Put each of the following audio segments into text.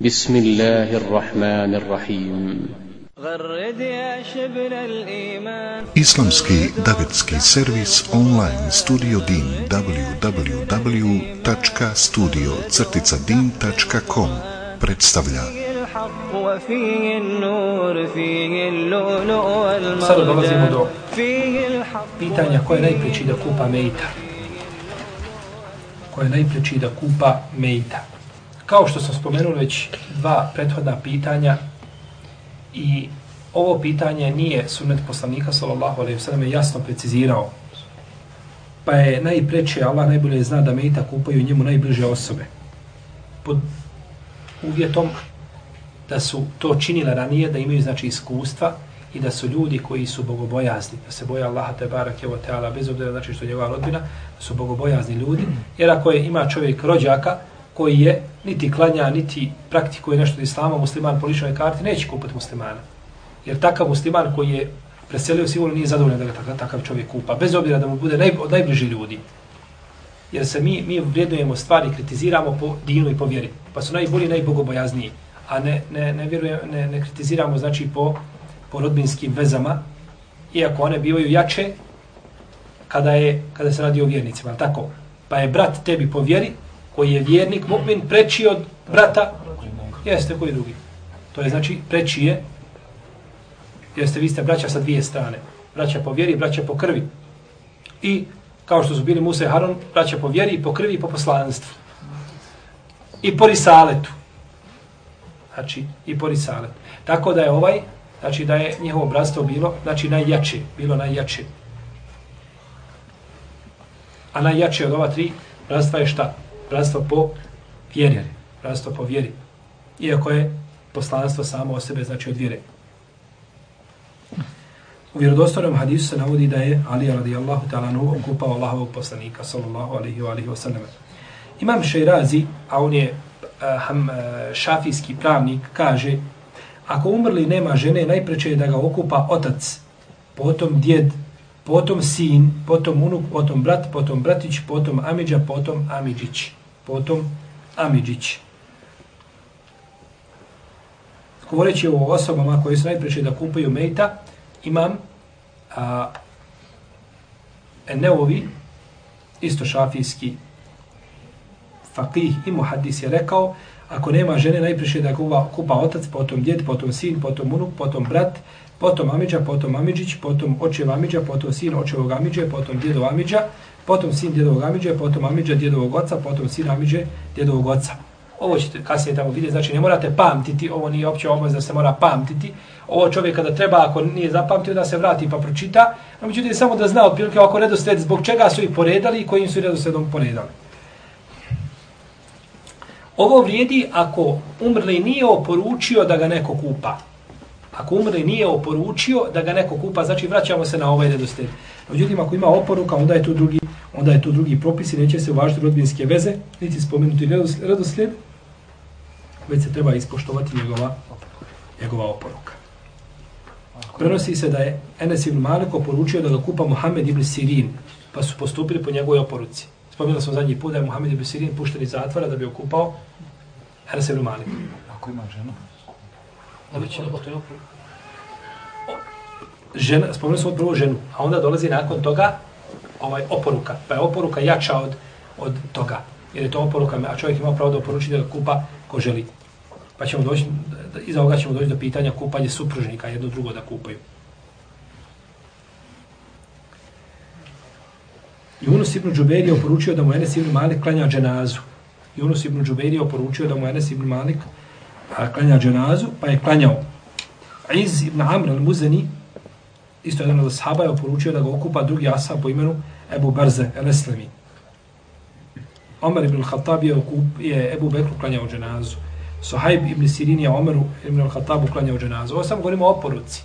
بسم الله الرحمن الرحيم غرد يا شبل الإيمان Islamski davetski servis online studio din www.studio-din.com predstavlja فيه الحق وفيه النور فيه اللؤلؤ Sada dolazimo do والمرجان فيه الحق pitanja ko je najpreći da kupa mejta. Ko je najpreći da kupa mejta. Kao što sam spomenuo već dva prethodna pitanja i ovo pitanje nije sunnet poslanika sallallahu alejhi ve sellem jasno precizirao. Pa je najpreče Allah najbolje zna da mejta kupaju njemu najbliže osobe. Pod uvjetom da su to činile ranije, da imaju znači iskustva i da su ljudi koji su bogobojazni, da se boja Allaha te barake wa ta'ala, bez obzira znači što je njegova rodbina, da su bogobojazni ljudi, jer ako je, ima čovjek rođaka koji je niti klanja, niti praktikuje nešto od islama, musliman po ličnoj karti, neće kupati muslimana. Jer takav musliman koji je preselio sigurno nije zadovoljan da ga takav, takav čovjek kupa, bez obzira da mu bude naj, od najbliži ljudi. Jer se mi, mi vrijednujemo stvari, kritiziramo po dinu i po vjeri. Pa su najbolji, najbogobojazniji. A ne, ne, ne, vjerujem, ne, ne kritiziramo znači po, po rodbinskim vezama, iako one bivaju jače kada, je, kada se radi o vjernicima. Tako? Pa je brat tebi po vjeri, koji je vjernik, mu'min, preči od brata, jeste koji drugi. To je znači preči je, jeste vi ste braća sa dvije strane. Braća po vjeri, braća po krvi. I kao što su bili Musa i Harun, braća po vjeri, i po krvi i po poslanstvu. I po risaletu. Znači, i po risaletu. Tako da je ovaj, znači da je njihovo bratstvo bilo, znači najjače, bilo najjače. A najjače od ova tri bratstva je šta? Bratstvo po vjeri. Bratstvo po vjeri. Iako je poslanstvo samo o sebe, znači od vjere. U vjerodostojnom hadisu se navodi da je Ali radijallahu ta'ala nu okupao Allahovog poslanika, sallallahu alaihi wa alihi wa sallam. Imam Šeirazi, a on je uh, ham, uh, šafijski pravnik, kaže ako umrli nema žene, najpreće je da ga okupa otac, potom djed, potom sin, potom unuk, potom brat, potom bratić, potom amidža, potom amidžić. Potom amidžić. Govoreći o osobama koje su najpreće da kupaju mejta, imam a, Eneovi, isto šafijski fakih i muhadis je rekao, ako nema žene, najpriše da kupa, kupa otac, potom djed, potom sin, potom unuk, potom brat, potom amidža, potom amidžić, potom očev amidža, potom sin očevog amidže, potom djedov amidža, potom sin djedovog amidže, potom amidža djedovog oca, potom sin amidže djedovog oca. Ovo ćete kasnije tamo vidjeti, znači ne morate pamtiti, ovo nije opće obavez da se mora pamtiti. Ovo čovjek kada treba, ako nije zapamtio, da se vrati pa pročita. No, međutim, samo da zna otprilike ovako redosled zbog čega su ih poredali i kojim su redosledom poredali. Ovo vrijedi ako umrli nije oporučio da ga neko kupa. Ako umre nije oporučio da ga neko kupa, znači vraćamo se na ovaj redosled. Međutim, ako ima oporuka, onda je tu drugi, onda je tu drugi propis i neće se uvažiti rodbinske veze, niti spomenuti redosled, već se treba ispoštovati njegova, njegova oporuka. Prenosi se da je Enes ibn Malik oporučio da ga kupa Muhammed ibn Sirin, pa su postupili po njegovoj oporuci. Spomenuli smo zadnji put da je Muhammed ibn Sirin pušten iz zatvora da bi okupao Enes ibn Malik. Ako ima ženu? Žena, spomenuli smo prvo ženu, a onda dolazi nakon toga ovaj oporuka. Pa je oporuka jača od, od toga. Jer je to oporuka, a čovjek ima pravo da oporuči da ga kupa ko želi. Pa ćemo doći, iza ovoga ćemo doći do pitanja kupanje supružnika, jedno drugo da kupaju. Yunus ibn Džubeir je oporučio da mu Enes ibn Malik klanja dženazu. Yunus ibn Džubeir je oporučio da mu Enes ibn Malik a, klanja dženazu, pa je klanjao. Iz ibn Amr al-Muzani, isto jedan od sahaba, je oporučio da ga okupa drugi asa po imenu Ebu Barze el-Eslemi. Omer ibn al-Khattab je, okup, je Ebu Bekru klanjao dženazu. Sohaib ibn Sirin je Omeru ibn al-Khattabu klanjao dženazu. Ovo samo govorimo o oporuci.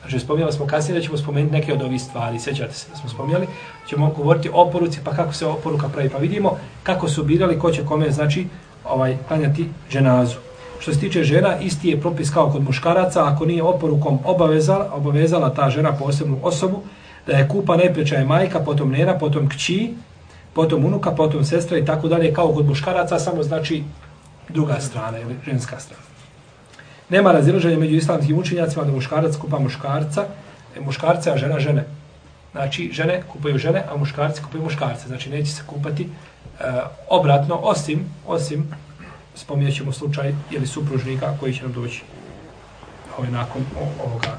Znači, spominjali smo kasnije da ćemo spomenuti neke od ovih stvari. Sjećate se da smo spominjali. Ćemo govoriti o oporuci, pa kako se oporuka pravi. Pa vidimo kako su birali ko će kome, znači, ovaj, klanjati dženazu. Što se tiče žena, isti je propis kao kod muškaraca. Ako nije oporukom obavezala, obavezala ta žena posebnu osobu, da je kupa najpreča je majka, potom nena, potom kći, potom unuka, potom sestra i tako dalje, kao kod muškaraca, samo znači druga strana ili ženska strana. Nema razilaženja među islamskim učenjacima da muškarac kupa muškarca, muškarca, a žena žene. Znači, žene kupaju žene, a muškarci kupaju muškarce. Znači, neće se kupati e, obratno, osim, osim spominjat ćemo slučaj ili supružnika koji će nam doći ovaj, nakon ovoga,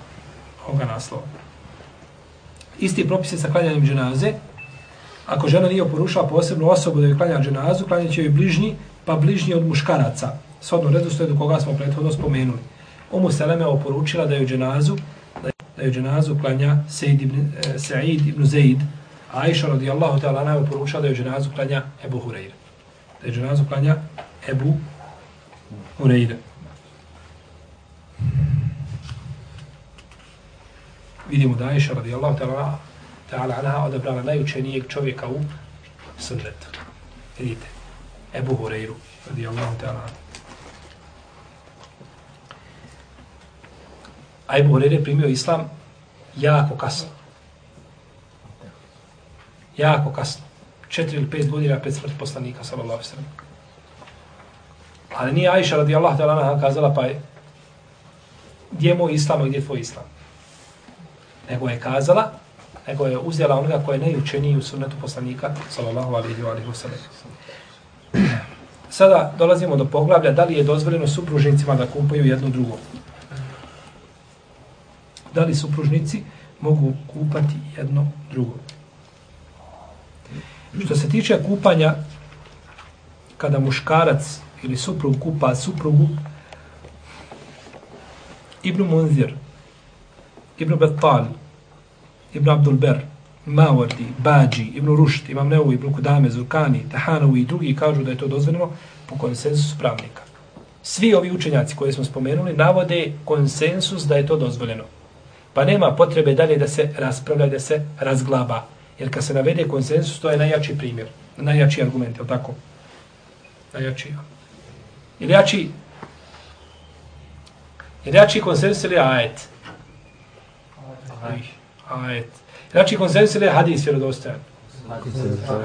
ovoga naslova. Isti propis je sa klanjanjem dženaze. Ako žena nije oporušala posebnu osobu da je klanja dženazu, klanjat će joj bližnji, pa bližnji od muškaraca. Svodno redosledu koga smo prethodno spomenuli. Umu Seleme je oporučila da je dženazu, da je dženazu klanja Sejid ibn, e, Sa'id ibn Zaid, a Aisha radijallahu ta'ala je oporučila da je dženazu klanja Ebu Hureyre. Da je dženazu klanja Ebu Hureyre. Vidimo da Aisha radijallahu ta'ala ta'ala anha odabrala najučenijeg čovjeka u sunnetu. Vidite, Ebu Hureyru radijallahu ta'ala anha. A Ebu Hureyre primio islam jako kasno. Jako kasno. Četiri ili pet godina pred smrt poslanika, sallallahu sallam. Ali nije Aisha radijallahu ta'ala anha kazala pa je gdje je moj islam, a gdje je tvoj islam. Nego je kazala, nego je uzela onoga koji je najučeniji u sunnetu poslanika, sallallahu alaihi wa alaihi wa sallam. Sada dolazimo do poglavlja da li je dozvoljeno supružnicima da kupaju jedno drugo. Da li supružnici mogu kupati jedno drugo. Što se tiče kupanja, kada muškarac ili suprug kupa suprugu, Ibn Munzir, Ibn Battal, Ibn Abdul Ber, Mawardi, Bađi, Ibn Rušt, Imam Nevu, Ibn Kudame, Zurkani, Tahanovi i drugi kažu da je to dozvoljeno po konsensusu pravnika. Svi ovi učenjaci koje smo spomenuli navode konsensus da je to dozvoljeno. Pa nema potrebe dalje da se raspravlja, da se razglaba. Jer kad se navede konsensus, to je najjači primjer, najjači argument, je li tako? Najjači. Ili jači, ili jači konsensus ili ajet? Ajet. Jači konsensus ili hadis vjerodostajan?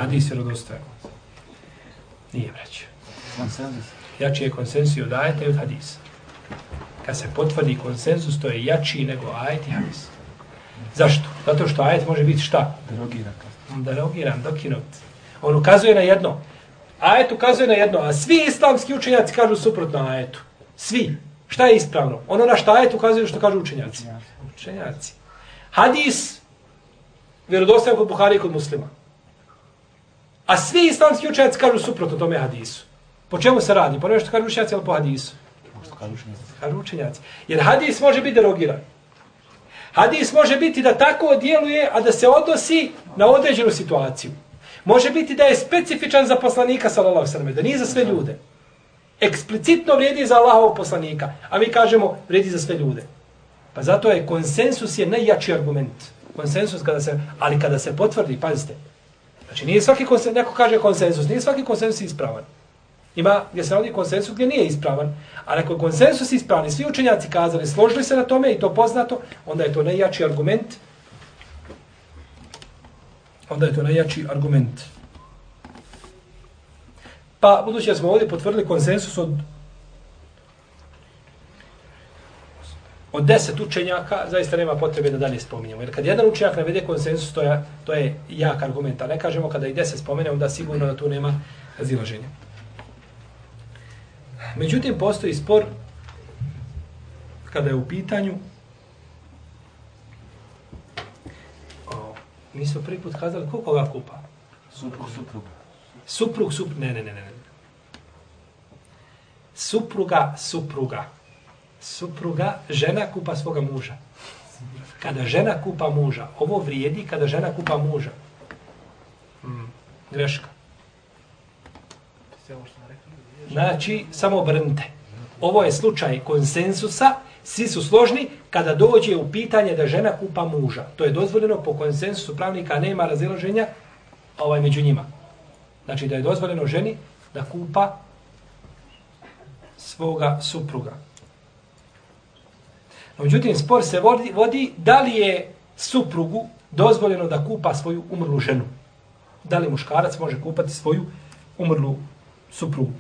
Hadis vjerodostajan. Nije vreće. Jači je konsensus od ajeta i od hadisa. Kad se potvrdi konsensus, to je jači nego ajet i hadis. Zašto? Zato što ajet može biti šta? Derogiran. Derogiran, dokinut. On ukazuje na jedno. Ajet ukazuje na jedno, a svi islamski učenjaci kažu suprotno ajetu. Svi. Šta je ispravno? Ono na šta ajet ukazuje što kažu učenjaci. Učenjaci. Hadis, vjerodostajan kod Buhari i kod muslima. A svi islamski učenjaci kažu suprotno tome hadisu. Po čemu se radi? Po nešto kažu učenjaci, ali po hadisu. Kažu učenjaci. Jer hadis može biti derogiran. Hadis može biti da tako djeluje, a da se odnosi na određenu situaciju. Može biti da je specifičan za poslanika, sallallahu sallam, da nije za sve ljude. Eksplicitno vrijedi za Allahovog poslanika, a mi kažemo vrijedi za sve ljude. Pa zato je konsensus je najjači argument. Konsensus kada se, ali kada se potvrdi, pazite. Znači nije svaki konsensus, neko kaže konsensus, nije svaki konsensus ispravan. Ima gdje se radi konsensus gdje nije ispravan. A ako je konsensus ispravan i svi učenjaci kazali, složili se na tome i to poznato, onda je to najjači argument. Onda je to najjači argument. Pa, budući da smo ovdje potvrdili konsensus od od deset učenjaka, zaista nema potrebe da dalje spominjemo. Jer kad jedan učenjak navede konsensus, to je, to je jak argument. A ne kažemo kada i deset spomene, onda sigurno da tu nema razilaženja. Međutim, postoji spor kada je u pitanju o, mi smo prvi put kazali ko koga kupa? Suprug, suprug. Suprug, suprug, ne, ne, ne, ne. Supruga, supruga. Supruga, žena kupa svoga muža. Kada žena kupa muža, ovo vrijedi kada žena kupa muža. Hmm, greška. Znači, samo obrnite. Ovo je slučaj konsensusa, svi su složni kada dođe u pitanje da žena kupa muža. To je dozvoljeno po konsensusu pravnika, nema razilaženja ovaj među njima. Znači da je dozvoljeno ženi da kupa svoga supruga. No, međutim, spor se vodi, vodi da li je suprugu dozvoljeno da kupa svoju umrlu ženu. Da li muškarac može kupati svoju umrlu suprugu.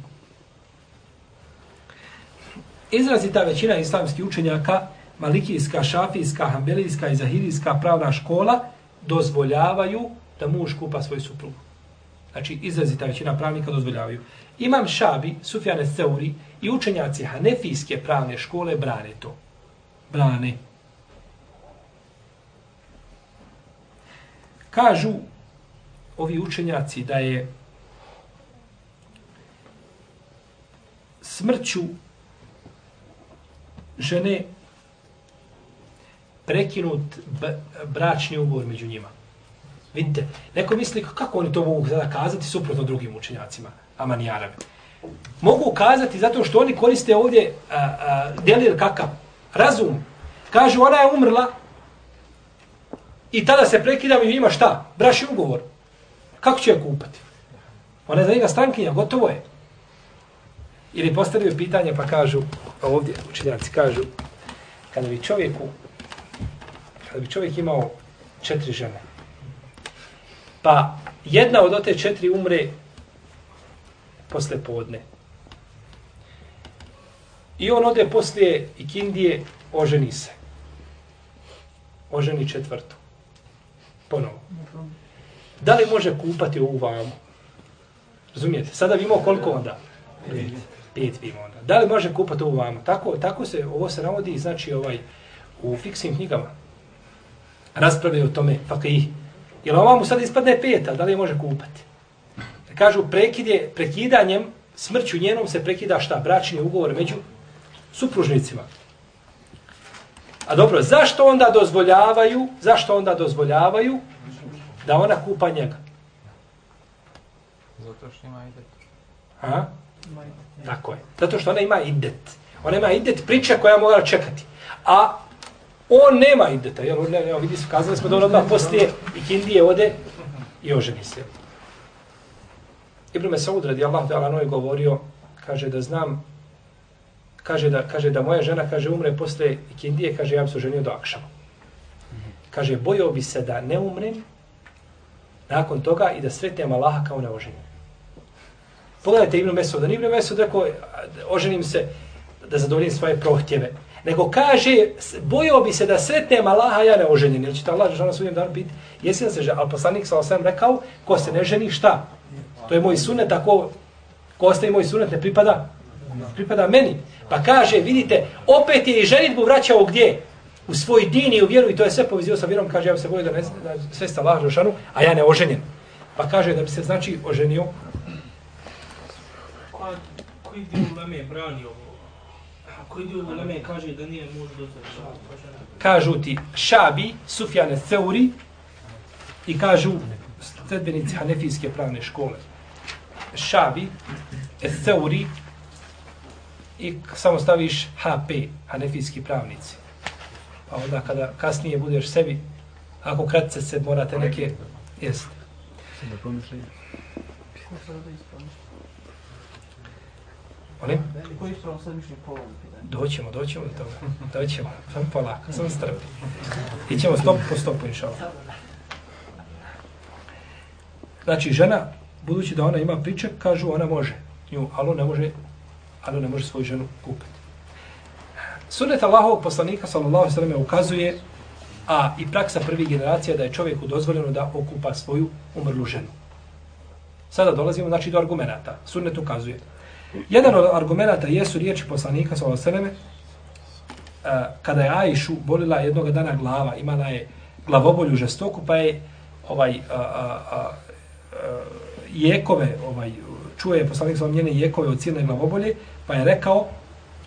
izrazita većina islamskih učenjaka, malikijska, šafijska, hambelijska i zahirijska pravna škola, dozvoljavaju da muž kupa svoju suprugu. Znači, izrazita većina pravnika dozvoljavaju. Imam Šabi, Sufjane Seuri i učenjaci Hanefijske pravne škole brane to. Brane. Kažu ovi učenjaci da je smrću žene prekinut bračni ugovor među njima. Vidite, neko misli kako oni to mogu sada kazati suprotno drugim učenjacima, amanijarabe. Mogu kazati zato što oni koriste ovdje a, a, delir kakav, razum. Kažu, ona je umrla i tada se prekida i ima šta? Bračni ugovor. Kako će je kupati? Ona je za njega strankinja, gotovo je. Ili postavljaju pitanje pa kažu, ovdje učenjaci kažu, kada bi čovjeku, kada bi čovjek imao četiri žene, pa jedna od te četiri umre posle podne. I on ode poslije ikindije, oženi se. Oženi četvrtu. Ponovo. Da li može kupati ovu vamu? Razumijete? Sada vidimo koliko onda? Pet. Pet vi onda. Da li može kupati ovu vamu? Tako, tako se, ovo se navodi, znači, ovaj, u fiksnim knjigama. Rasprave o tome, fakih. Jer ova mu sad ispadne peta, da li je može kupati? Kažu, prekid je, prekidanjem, smrću njenom se prekida šta? Bračni ugovor među supružnicima. A dobro, zašto onda dozvoljavaju, zašto onda dozvoljavaju da ona kupa njega? Zato što ima idet. A? Tako je. Zato što ona ima idet. Ona ima idet priča koja mora čekati. A on nema ideta. Jel, ne, ne, vidi, kazali smo da on odmah poslije i kindije ode i oženi se. Ibn Mesaud radi Allah da je govorio, kaže da znam, kaže da, kaže da moja žena kaže umre posle ikindije, kaže ja bi se oženio do Akšama. Kaže, bojao bi se da ne umrem nakon toga i da sretnem Allaha kao neoženjen. Pogledajte Ibn Mesud, da Ibn Mesud rekao, oženim se da zadovoljim svoje prohtjeve. Nego kaže, bojao bi se da sretnem Allaha, ja ne oženjen. Jer će ta Allah žena sudnjem danu biti, jesi da se žena, ali poslanik sa osam rekao, ko se ne ženi, šta? To je moj sunet, tako, ko ostaje moj sunet, ne pripada? Pripada meni. Pa kaže, vidite, opet je i ženitbu vraćao gdje? U svoj din i u vjeru i to je sve povezio sa vjerom, kaže, ja bi se bojio da ne da sve sta Allah Žešanu, a ja ne oženjen. Pa kaže da bi se, znači, oženio. Pa koji dio uleme brani ovo? A koji dio uleme kaže da nije muž dozvoljeno? Kažu ti Šabi, Sufjane Seuri i kažu sredbenici Hanefijske pravne škole. Šabi, Seuri i samo staviš HP, Hanefijski pravnici. Pa onda kada kasnije budeš sebi, ako kratce se morate neke, jest. Molim? Koji vam sad mišljenje pitanju? Doćemo, doćemo do toga. Doćemo. Samo polako, samo strpi. Ićemo stop po stopu, inša. Znači, žena, budući da ona ima pričak, kažu ona može. Nju, ali ne može, ali ne može svoju ženu kupiti. Sunnet Allahovog poslanika, sallallahu sallam, ukazuje, a i praksa prvih generacija, da je čovjeku dozvoljeno da okupa svoju umrlu ženu. Sada dolazimo, znači, do argumenta. Sunnet ukazuje. Jedan od argumenta jesu riječi poslanika, sa sallam, e, kada je Ajšu bolila jednog dana glava, imala je glavobolju žestoku, pa je ovaj, a, a, a, e, jekove, ovaj, čuje poslanik sa njene jekove od cijene glavobolje, pa je rekao,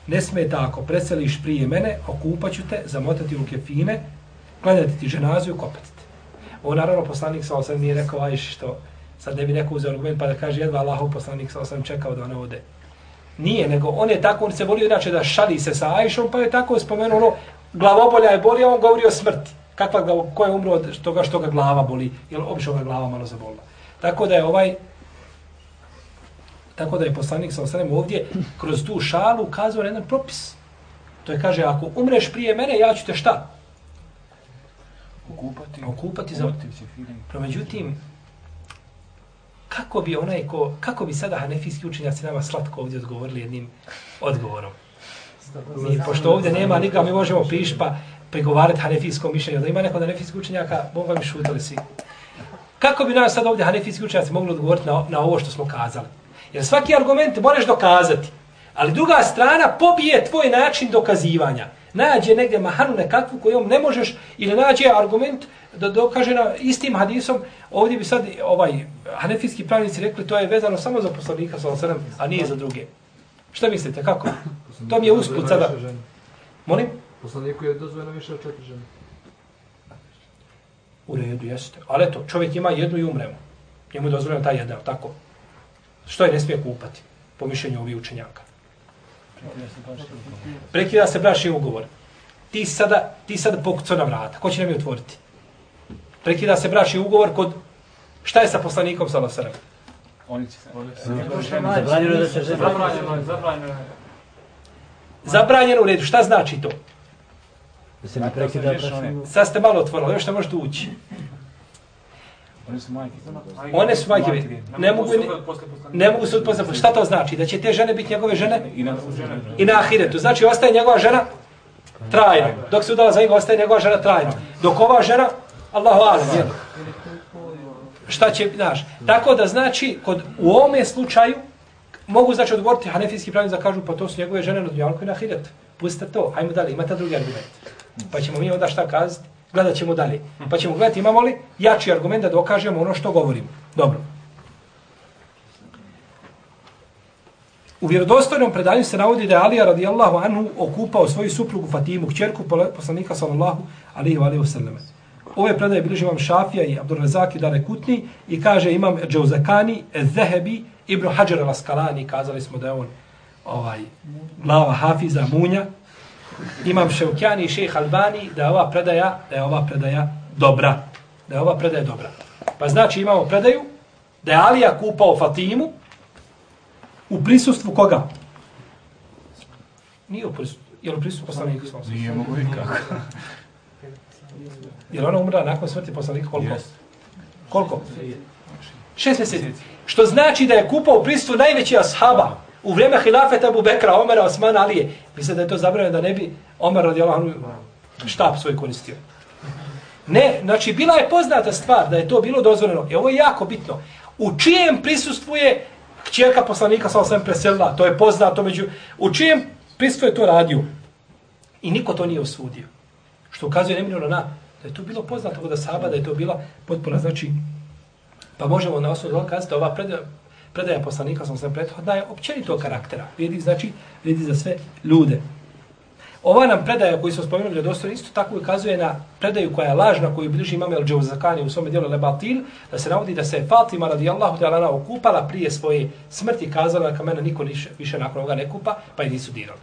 ne smeta ako preseliš prije mene, okupaću te, zamotati u kefine, klanjati ti ženazu i okopati te. Ovo naravno poslanik sa osam nije rekao, aj što, sad ne bi neko uzeo argument pa da kaže, jedva Allahov poslanik sa osam čekao da ona ode. Nije, nego on je tako, on se volio inače da šali se sa Ajšom, pa je tako spomenuo, ono, glavobolja je bolio, on govori o smrti. Kakva, ko je umro od toga što ga glava boli, jer obično ga glava malo zabolila. Tako da je ovaj tako da je poslanik sa osanem ovdje kroz tu šalu ukazao na jedan propis. To je kaže, ako umreš prije mene, ja ću te šta? Okupati. Okupati za... Promeđutim, kako bi onaj ko, kako bi sada hanefijski učenjaci nama slatko ovdje odgovorili jednim odgovorom? Mi, pošto ovdje nema nikoga, mi možemo piš pa pregovarati hanefijskom mišljenju. Da ima neko da hanefijskog učenjaka, Boga mi šutali svi. Kako bi nas sad ovdje hanefijski učenjaci mogli odgovoriti na, na ovo što smo kazali? Jer svaki argument moraš dokazati. Ali druga strana pobije tvoj način dokazivanja. Nađe negdje mahanu nekakvu kojom ne možeš ili nađe argument da dokaže na istim hadisom. Ovdje bi sad ovaj hanefijski pravnici rekli to je vezano samo za poslanika sallallahu a nije za druge. Šta mislite, kako? To mi je usput sada. Molim? Poslaniku je dozvoljeno više od četiri žene. U redu, jeste. Ali eto, čovjek ima jednu i umremo. Njemu je dozvoljeno taj jedan, tako? Što je ne smije kupati, po mišljenju ovih učenjaka? Prekida se braši ugovor. Ti sada, ti sada pokucao na vrata. Ko će nam je otvoriti? Prekida se braši ugovor kod... Šta je sa poslanikom sa Losarom? Oni će se... Zabranjeno da se. Zabranjeno je, zabranjeno je. Zabranjeno u redu. Šta znači to? Da se ne prekida brašno. Sad ste malo otvorili, još ne možete ući. One su majke. One su majke. Ne mogu, ne, ne mogu se odpoznati. Šta to znači? Da će te žene biti njegove žene? I na. I na ahiretu. Znači, ostaje njegova žena trajno. Dok se udala za njega, ostaje njegova žena trajno. Dok ova žena, Allahu alam, jel? Šta će, znaš? Tako da znači, kod, u ovome slučaju, mogu znači odgovoriti hanefijski pravnik da kažu, pa to su njegove žene na dunjalku i na ahiretu. Pustite to, hajmo dalje, imate drugi argument. Pa ćemo mi onda šta kazati? Gledat ćemo dalje. Pa ćemo gledati imamo li jači argument da dokažemo ono što govorimo. Dobro. U vjerodostojnom predanju se navodi da je Alija radijallahu anhu okupao svoju suprugu Fatimu, kćerku poslanika sallallahu alihi wa alihi wa sallam. Ove predaje bilježi imam Šafija i Abdur Razak i Dare Kutni i kaže imam Džauzakani, Zehebi, Ibn Hajar al-Askalani, kazali smo da je on ovaj, glava Hafiza Munja, imam Ševkjani i šejh Albani da je ova predaja, da je ova predaja dobra. Da je ova predaja dobra. Pa znači imamo predaju da je Alija kupao Fatimu u prisustvu koga? Nije u prisustvu. Je li u prisustvu poslanika? Nije mogu i kako. Je li ona umrla nakon smrti poslanika koliko? Yes. Koliko? Šest mjeseci. Što znači da je kupao u prisustvu najveći ashaba u vrijeme hilafeta Abu Bekra, Omera, Osmana, Alije. Misle da je to zabranjeno da ne bi Omer radi Allahanu štab svoj koristio. Ne, znači bila je poznata stvar da je to bilo dozvoljeno. I ovo je jako bitno. U čijem prisustvu je kćerka poslanika sa osam preselila, to je poznato među... U čijem prisustvu je to radio? I niko to nije osudio. Što ukazuje neminovno na da je to bilo poznato kod Asaba, da je to bila potpuna, znači, pa možemo na osnovu kazati da ova predaja, predaja poslanika, sam sve prethodna, je općenito karaktera. Vrijedi znači, vrijedi za sve ljude. Ova nam predaja koju smo spomenuli od osnovu isto tako ukazuje na predaju koja je lažna, koju bliži imam El Džavzakani u svome dijelu Lebatil, da se navodi da se Fatima radijallahu ta'ala okupala prije svoje smrti, kazala da mene niko više, više nakon ovoga ne kupa, pa i nisu dirali.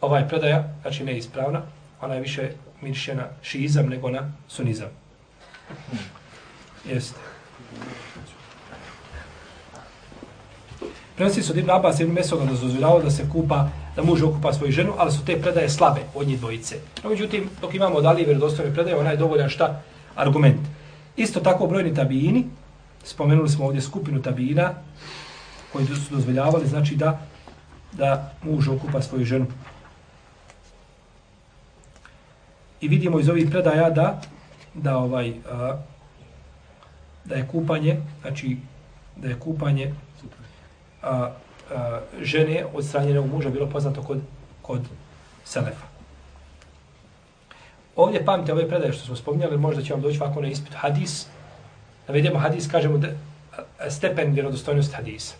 Ova je predaja, znači neispravna, ona je više miriše šizam nego na sunizam. Jeste. Prenosi se od Ibn Abbas Ibn Mesoga da dozvoljavao da se kupa, da muž okupa svoju ženu, ali su te predaje slabe od njih dvojice. No, međutim, dok imamo dalje vjerodostojne predaje, ona je dovoljan šta? Argument. Isto tako brojni tabijini, spomenuli smo ovdje skupinu tabijina, koji su dozvoljavali, znači da da muž okupa svoju ženu. I vidimo iz ovih predaja da da ovaj a, da je kupanje, znači da je kupanje a, a, žene od stranjenog muža bilo poznato kod, kod Selefa. Ovdje pamte ove predaje što smo spominjali, možda će vam doći ovako na ispit hadis. Da vidimo hadis, kažemo da, stepen vjerodostojnosti hadisa.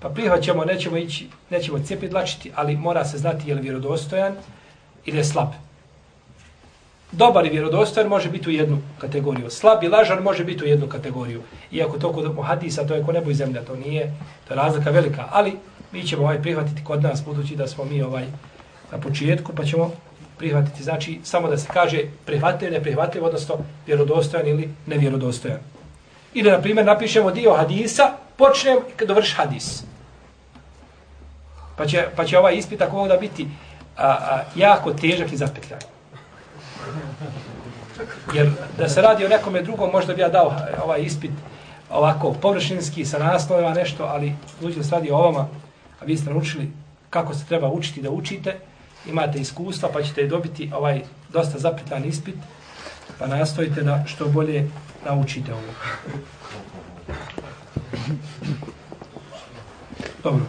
Pa prihvaćamo, nećemo ići, nećemo cijepiti dlačiti, ali mora se znati je li vjerodostojan ili je slab. Dobar i vjerodostojan može biti u jednu kategoriju. Slab i lažan može biti u jednu kategoriju. Iako to kod hadisa, to je ko nebo i zemlja, to nije, to je razlika velika. Ali mi ćemo ovaj prihvatiti kod nas, budući da smo mi ovaj na početku, pa ćemo prihvatiti, znači samo da se kaže prihvatljiv, neprihvatljiv, odnosno vjerodostojan ili nevjerodostojan. Ili, na primjer, napišemo dio hadisa, počnem kad dovrši hadis. Pa će, pa će ovaj ispit ako da biti a, a, jako težak i zapetljan. Jer da se radi o nekome drugom, možda bi ja dao eh, ovaj ispit ovako površinski sa naslovima nešto, ali budući da se radi o ovama, a vi ste naučili kako se treba učiti da učite, imate iskustva pa ćete dobiti ovaj dosta zapitan ispit, pa nastojite da što bolje naučite ovo. Dobro.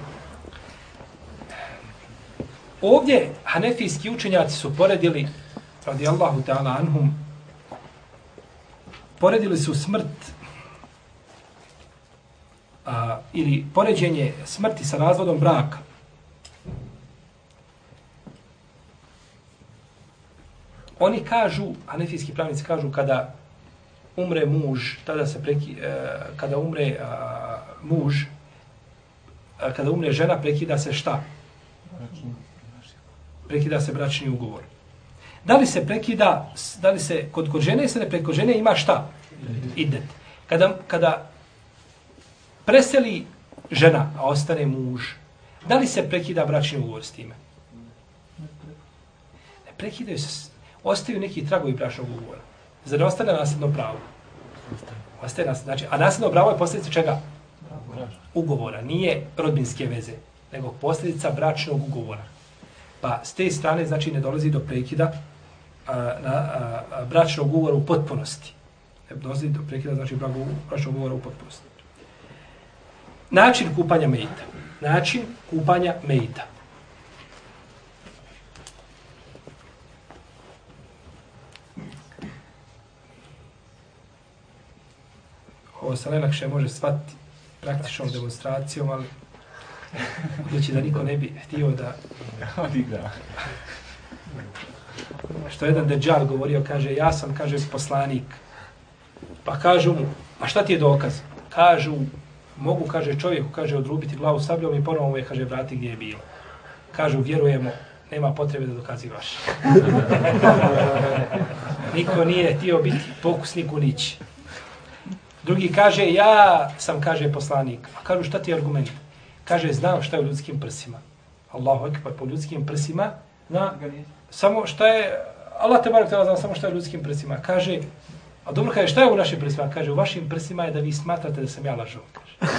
Ovdje hanefijski učenjaci su poredili, radi Allahu ta'ala anhum, poredili su smrt a, ili poređenje smrti sa razvodom braka. Oni kažu, hanefijski pravnici kažu, kada umre muž, tada se preki, e, kada umre a, muž, a, kada umre žena, prekida se šta? Prekida se bračni ugovor. Da li se prekida, da li se kod, kod žene se ne preko žene ima šta? Idet. Kada, kada preseli žena, a ostane muž, da li se prekida bračni ugovor s time? Ne prekidaju se, ostaju neki tragovi bračnog ugovora. Zar ne ostane nasljedno pravo? Ostaje nasljedno, znači, a nasljedno pravo je posljedica čega? Ugovora, nije rodbinske veze, nego posljedica bračnog ugovora. Pa s te strane, znači, ne dolazi do prekida a, na, a, a, bračnog ugovora u potpunosti. Ne dolazi do prekida, znači, bračnog ugovora u potpunosti. Način kupanja mejita. Način kupanja mejita. Ovo se najlakše može shvatiti praktičnom demonstracijom, ali budući da niko ne bi htio da... Odigra. Što jedan deđal govorio, kaže, ja sam, kaže, poslanik. Pa kažu mu, a šta ti je dokaz? Kažu, mogu, kaže, čovjeku, kaže, odrubiti glavu sabljom i ponovo mu je, kaže, vrati gdje je bilo. Kažu, vjerujemo, nema potrebe da dokazivaš. Niko nije htio biti pokusnik u nići. Drugi kaže, ja sam, kaže, poslanik. A kažu, šta ti je argument? Kaže, znam šta je u ljudskim prsima. Allahu ekber, po ljudskim prsima, na, samo šta je, Allah te barak zna samo šta je ljudskim prsima. Kaže, a dobro kaže, šta je u našim prsima? Kaže, u vašim prsima je da vi smatrate da sam ja lažo. Kaže.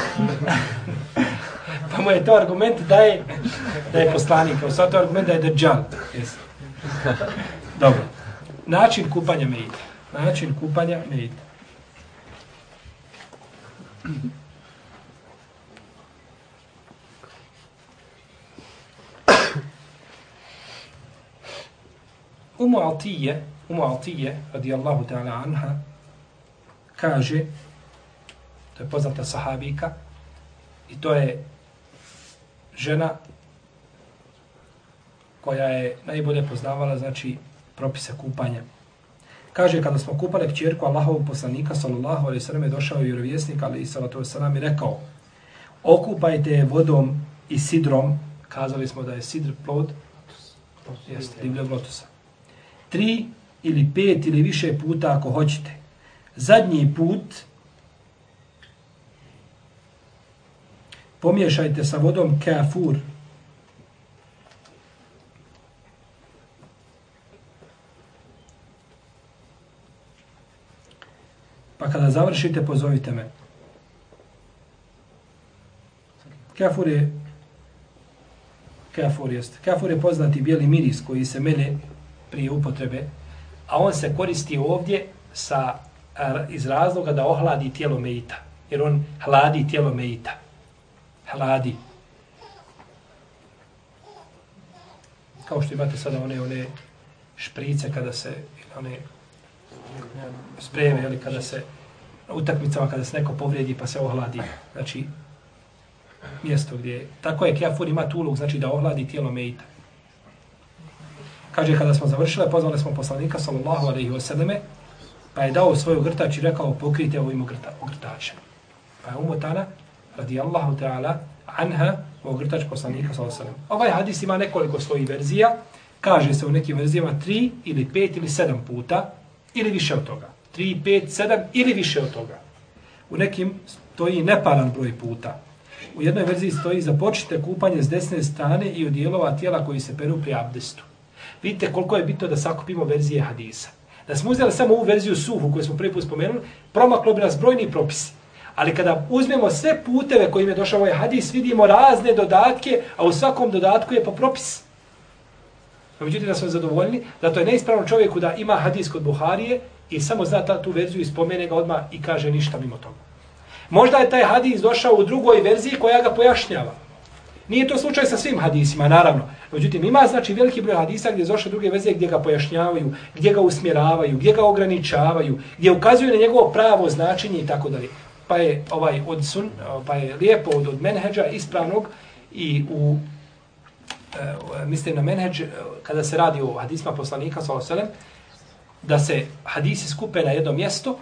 pa mu je to argument da je, da je poslanik. A sad to argument da je deđal. Yes. Dobro. Način kupanja mejita. Način kupanja mejita. Umu Altije, Umu Altije, radijallahu ta'ala anha, kaže, to je poznata sahabika, i to je žena koja je najbolje poznavala, znači, propise kupanja. Kaže, kada smo kupali kćerku Allahovog poslanika, sallallahu alaihi sallam, je došao vjerovjesnik, ali i sallatu sallam, i rekao, okupajte je vodom i sidrom, kazali smo da je sidr plod, jeste, divljeg lotusa. Tri ili pet ili više puta ako hoćete. Zadnji put pomiješajte sa vodom kafur, Pa kada završite, pozovite me. Kafur je kafur jest. Kafur je poznati bijeli miris koji se mele prije upotrebe, a on se koristi ovdje sa, iz razloga da ohladi tijelo mejita. Jer on hladi tijelo mejita. Hladi. Kao što imate sada one, one šprice kada se, one spreme, ili kada se na utakmicama, kada se neko povrijedi pa se ohladi, znači mjesto gdje Tako je kjafur ima tu ulog, znači da ohladi tijelo mejita. Kaže, kada smo završile, pozvali smo poslanika, sallallahu alaihi wasallame, pa je dao svoju grtač i rekao, pokrite ovim ogrtačem. Pa je umotana, radi Allahu ta'ala, anha, ogrtač poslanika, sallallahu alaihi wasallam. Ovaj hadis ima nekoliko svojih verzija, kaže se u nekim verzijama tri ili pet ili sedam puta, ili više od toga. 3, 5, 7 ili više od toga. U nekim stoji neparan broj puta. U jednoj verziji stoji započite kupanje s desne strane i od dijelova tijela koji se peru pri abdestu. Vidite koliko je bitno da sakupimo verzije hadisa. Da smo uzeli samo ovu verziju suhu koju smo prvi put spomenuli, promaklo bi nas brojni propisi. Ali kada uzmemo sve puteve kojim je došao ovaj hadis, vidimo razne dodatke, a u svakom dodatku je po propis. No, međutim, da smo zadovoljni, da to je neispravno čovjeku da ima hadis kod Buharije i samo zna ta, tu verziju i spomene ga odmah i kaže ništa mimo toga. Možda je taj hadis došao u drugoj verziji koja ga pojašnjava. Nije to slučaj sa svim hadisima, naravno. Međutim, ima znači veliki broj hadisa gdje došle druge veze gdje ga pojašnjavaju, gdje ga usmjeravaju, gdje ga ograničavaju, gdje ukazuju na njegovo pravo značenje i tako dalje. Pa je ovaj od sun, pa je lijepo od, od menheđa ispravnog i u e, mislim na menheđ e, kada se radi o hadisma poslanika sallallahu alejhi ve sellem da se hadisi skupe na jedno mjesto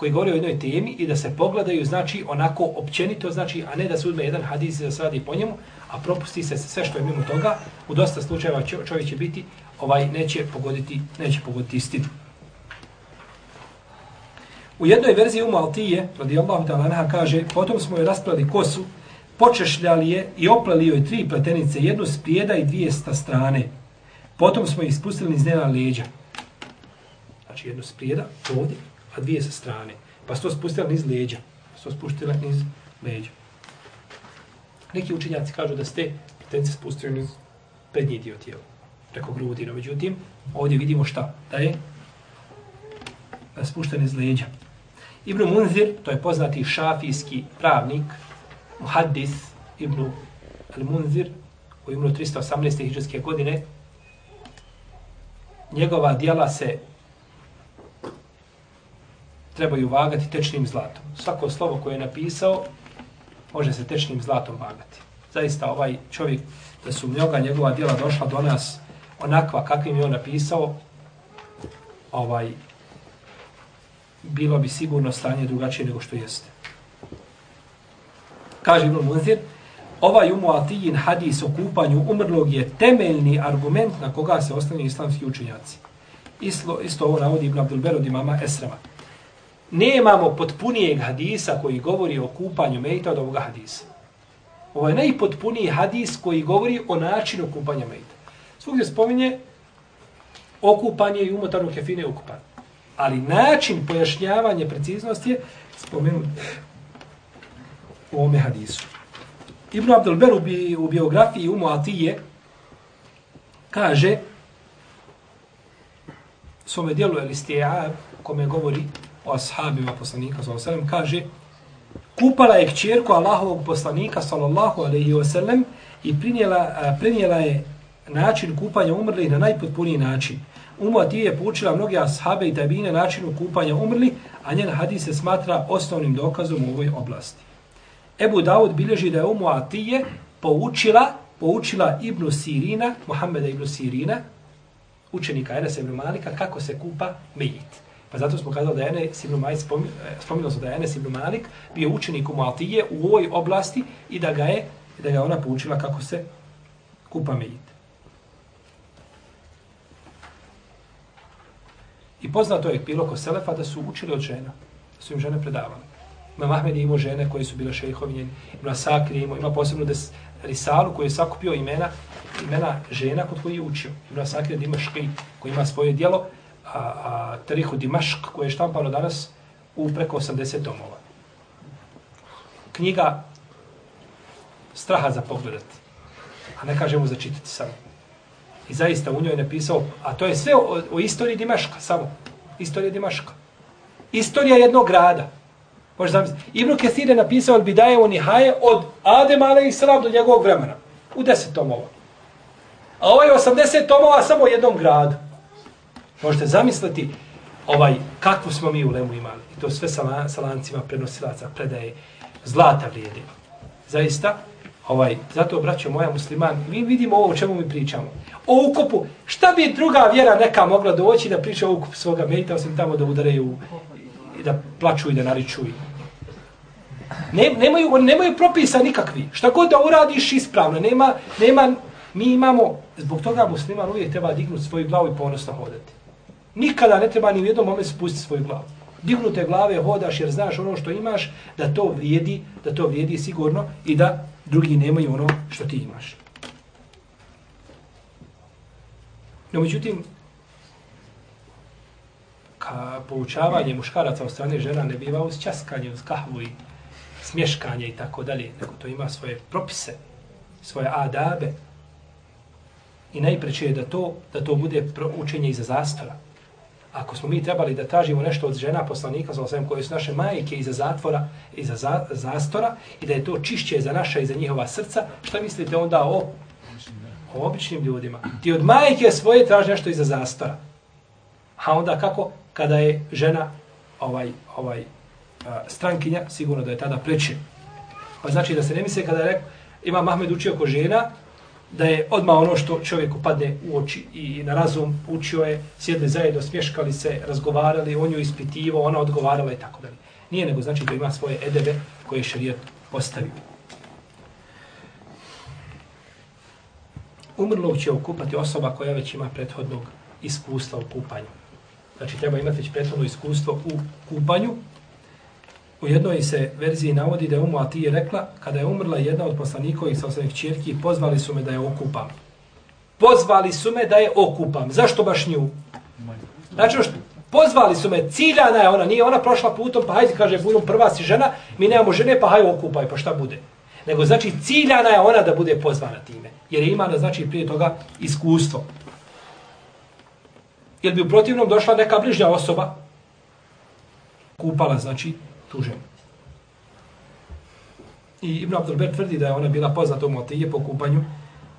koji govori o jednoj temi i da se pogledaju, znači, onako općenito, znači, a ne da se uzme jedan hadis i da se radi po njemu, a propusti se sve što je mimo toga, u dosta slučajeva čovjek će biti, ovaj, neće pogoditi, neće pogoditi istinu. U jednoj verziji Umu Altije, radijallahu ta'ala anha, kaže, potom smo joj raspravili kosu, počešljali je i opleli joj tri pletenice, jednu s prijeda i dvije sta strane. Potom smo ih spustili iz njena leđa. Znači jednu s prijeda, ovdje, a dvije sa strane. Pa su to spustila niz leđa. Pa su to spustila niz leđa. Neki učenjaci kažu da ste pletenice spustili niz prednji dio tijela, preko grudi. No, međutim, ovdje vidimo šta? Da je spušten iz leđa. Ibn Munzir, to je poznati šafijski pravnik, muhaddis Ibn al-Munzir, u imenu 318. hiđarske godine, njegova dijela se trebaju vagati tečnim zlatom. Svako slovo koje je napisao može se tečnim zlatom vagati. Zaista ovaj čovjek, da su mnoga njegova djela došla do nas onakva kakvim je on napisao, ovaj, bilo bi sigurno stanje drugačije nego što jeste. Kaže Ibn Munzir, ovaj umuatijin hadis o kupanju umrlog je temeljni argument na koga se ostane islamski učenjaci. Isto, isto ovo navodi Ibn Abdul od imama Esrema. Nemamo potpunijeg hadisa koji govori o kupanju mejta od ovoga hadisa. Ovo je najpotpuniji hadis koji govori o načinu kupanja mejta. Svugdje spominje okupanje i umotarno kefine okupanje ali način pojašnjavanja preciznosti je spomenut u ovome hadisu. Ibn Abdel Ber u, bi, u biografiji Umu Atije kaže svome dijelu Elistija kome govori o ashabima poslanika sallallahu alejhi ve kaže kupala je kćerku Allahovog poslanika sallallahu alejhi ve sellem i prinijela, prinijela je način kupanja umrlih na najpotpuniji način. Umu ti je poučila mnoge ashabe i tabine načinu kupanja umrli, a njen hadis se smatra osnovnim dokazom u ovoj oblasti. Ebu Dawud bilježi da je Umu Atije poučila, poučila Ibnu Sirina, Muhammeda Ibnu Sirina, učenika Enes Ibn Malika, kako se kupa mejit. Pa zato smo kazali da je Enes Ibn Malik, e, spominjalo se da je Enes Ibn Malik bio učenik u Atije u ovoj oblasti i da ga je, da ga ona poučila kako se kupa mejit. I poznato je bilo ko Selefa da su učili od žena. Da su im žene predavali. Ima Mahmed imao žene koje su bile šejhovinje. Ima Sakri imao, ima posebno des, risalu koji je sakupio imena imena žena kod koji je učio. Ima Sakri ima Škri koji ima svoje dijelo, a, a Tarihu Dimašk koje je štampano danas u preko 80 domova. Knjiga straha za pogledati. A ne kažemo za čitati samo. I zaista u njoj je napisao, a to je sve o, o istoriji Dimaška, samo. Istorija Dimaška. Istorija jednog grada. Možeš zamisliti. Ibn Kesir je napisao od Bidaje u Nihaje od Adem ale i Salam do njegovog vremena. U deset tomova. A ovaj 80 tomova samo u jednom gradu. Možete zamisliti ovaj, kakvu smo mi u Lemu imali. I to sve sa, sa lancima prenosilaca, predaje, zlata vrijedi. Zaista, ovaj, zato obraćam moja musliman, mi vidimo ovo o čemu mi pričamo o ukopu. Šta bi druga vjera neka mogla doći da priča o ukupu svoga mejta, osim tamo da udareju i da plaču i da nariču. Ne, nemaju, nemaju propisa nikakvi. Šta god da uradiš ispravno, nema, nema, mi imamo, zbog toga musliman uvijek treba dignuti svoju glavu i ponosno hodati. Nikada ne treba ni u jednom momentu spustiti svoju glavu. Dignute glave hodaš jer znaš ono što imaš, da to vrijedi, da to vrijedi sigurno i da drugi nemaju ono što ti imaš. No, međutim, ka poučavanje muškaraca od strane žena ne biva uz časkanje, uz kahvu i smješkanje i tako dalje, nego to ima svoje propise, svoje adabe. I najpreće je da to, da to bude učenje iza zastora. Ako smo mi trebali da tražimo nešto od žena poslanika, sa osvijem, koje su naše majke iza zatvora, iza za, zastora, i da je to čišće za naša i za njihova srca, šta mislite onda o, o običnim ljudima? Ti od majke svoje traži nešto iza zastora. A onda kako? Kada je žena ovaj, ovaj, a, strankinja, sigurno da je tada preče. Pa znači da se ne misle kada je rekao, ima Mahmed učio ko žena, da je odmah ono što čovjeku padne u oči i na razum učio je, sjedli zajedno, smješkali se, razgovarali, on ju ispitivo, ona odgovarala i tako dalje. Nije nego znači da ima svoje edebe koje je šarijet postavio. Umrlog će okupati osoba koja već ima prethodnog iskustva u kupanju. Znači treba imati već prethodno iskustvo u kupanju. U jednoj se verziji navodi da je Umu Atije rekla, kada je umrla jedna od poslanikovih sa osnovnih čirki, pozvali su me da je okupam. Pozvali su me da je okupam. Zašto baš nju? Znači, ono što, pozvali su me, ciljana je ona, nije ona prošla putom, pa hajde, kaže, budem prva si žena, mi nemamo žene, pa hajde okupaj, pa šta bude? Nego, znači, ciljana je ona da bude pozvana time. Jer je imala, znači, prije toga iskustvo. Jer bi u protivnom došla neka bližnja osoba, kupala, znači, tu ženu. I Ibn Abdulber tvrdi da je ona bila poznata u Motije po kupanju,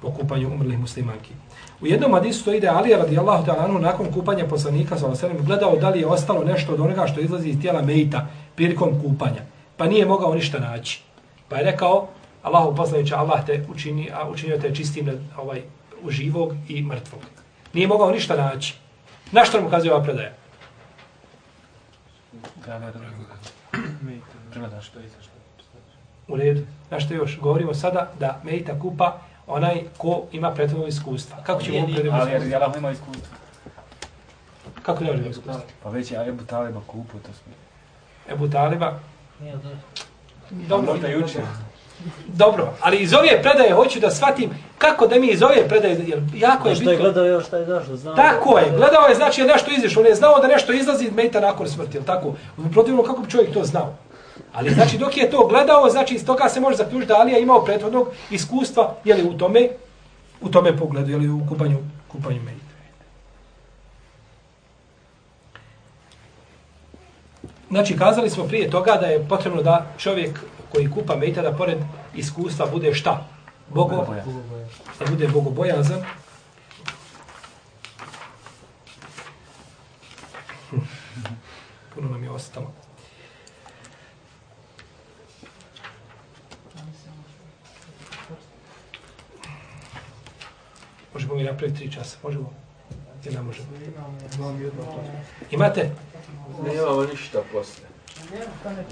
po kupanju umrlih muslimanki. U jednom hadisu stoji da je Ali radijallahu ta'ala anhu nakon kupanja poslanika sa osallam gledao da li je ostalo nešto od onoga što izlazi iz tijela mejta prilikom kupanja. Pa nije mogao ništa naći. Pa je rekao, Allahu poslanice Allah te učini, a učinio te čistim ovaj, u živog i mrtvog. Nije mogao ništa naći. Na što mu ukazuje ova predaja? Da, da, da. Što je izašlo. U redu. Znaš što još? Govorimo sada da Mejita kupa onaj ko ima prethodno iskustva. Kako ćemo ovo predemo Ali iskustva? Allah ima iskustvo. Kako ne možemo iskustva? Pa već je Ebu Taliba kupu, to smo. Ebu Taliba. Dobro, Možda juče. dobro, ali iz ove predaje hoću da shvatim kako da mi iz ove predaje, jer jako je Što je bitno. gledao još, šta je došlo, znao. Tako je, gledao je, znači je nešto izišlo, on je znao da nešto izlazi iz Mejita nakon smrti, jel tako? Protivno, kako bi čovjek to znao? Ali znači dok je to gledao, znači iz toga se može zaključiti da Alija imao prethodnog iskustva, je li u tome, u tome pogledu, je li u kupanju, kupanju Mejita. Znači, kazali smo prije toga da je potrebno da čovjek koji kupa Mejita, da pored iskustva bude šta? Bogo, da bude bogobojazan. Puno nam je ostalo. Možemo mi napraviti tri časa, možemo? Ili ne možemo? Imate? Nemamo ništa posle.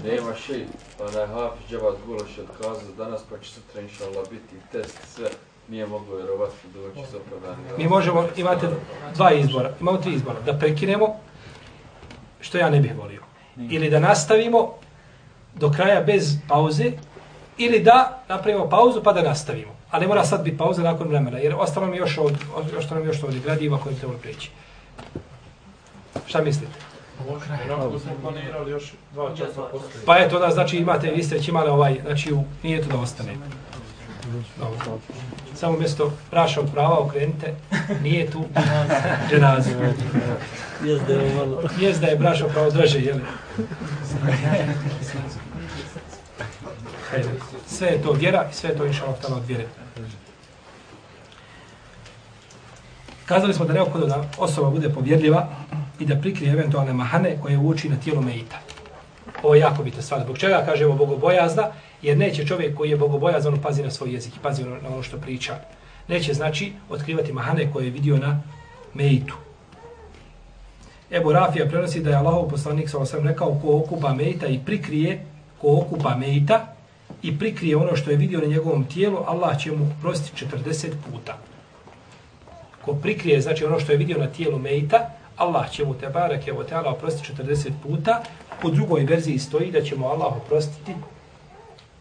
Nema šej, onaj Hafiz Džabat Guloš je otkazao danas, pa će sutra inša Allah biti test, sve. Nije moglo vjerovati doći s opravdanim. Mi možemo, imate dva izbora, imamo tri izbora. Da prekinemo, što ja ne bih volio. Ili da nastavimo do kraja bez pauze, ili da napravimo pauzu pa da nastavimo. Ali mora sad biti pauza nakon vremena, jer ostalo mi još od, još nam još ovdje gradiva koje treba preći. Šta mislite? Smo planirali još posle. Pa eto, onda znači imate, vi ste već imali ovaj, znači u, nije to da ostane. Dobro. Samo mjesto praša od prava okrenite, nije tu dženaza. Jezde je malo. Jest je brašo pravo draže, jeli? Hajde. Sve je to vjera i sve je to inša Allah od vjere. Kazali smo da neophodno da osoba bude povjerljiva i da prikrije eventualne mahane koje uoči na tijelu Mejita. Ovo je jako bitna stvar. Zbog čega kažemo bogobojazna? Jer neće čovjek koji je bogobojazan pazi na svoj jezik i pazi na ono što priča. Neće znači otkrivati mahane koje je vidio na Mejitu. Ebu Rafija prenosi da je Allahov poslanik sa osam rekao ko okupa Mejita i prikrije ko okupa Mejita i prikrije ono što je vidio na njegovom tijelu, Allah će mu prostiti 40 puta. Ko prikrije, znači ono što je vidio na tijelu Mejta, Allah će mu te barake o teala oprostiti 40 puta. U drugoj verziji stoji da ćemo Allah oprostiti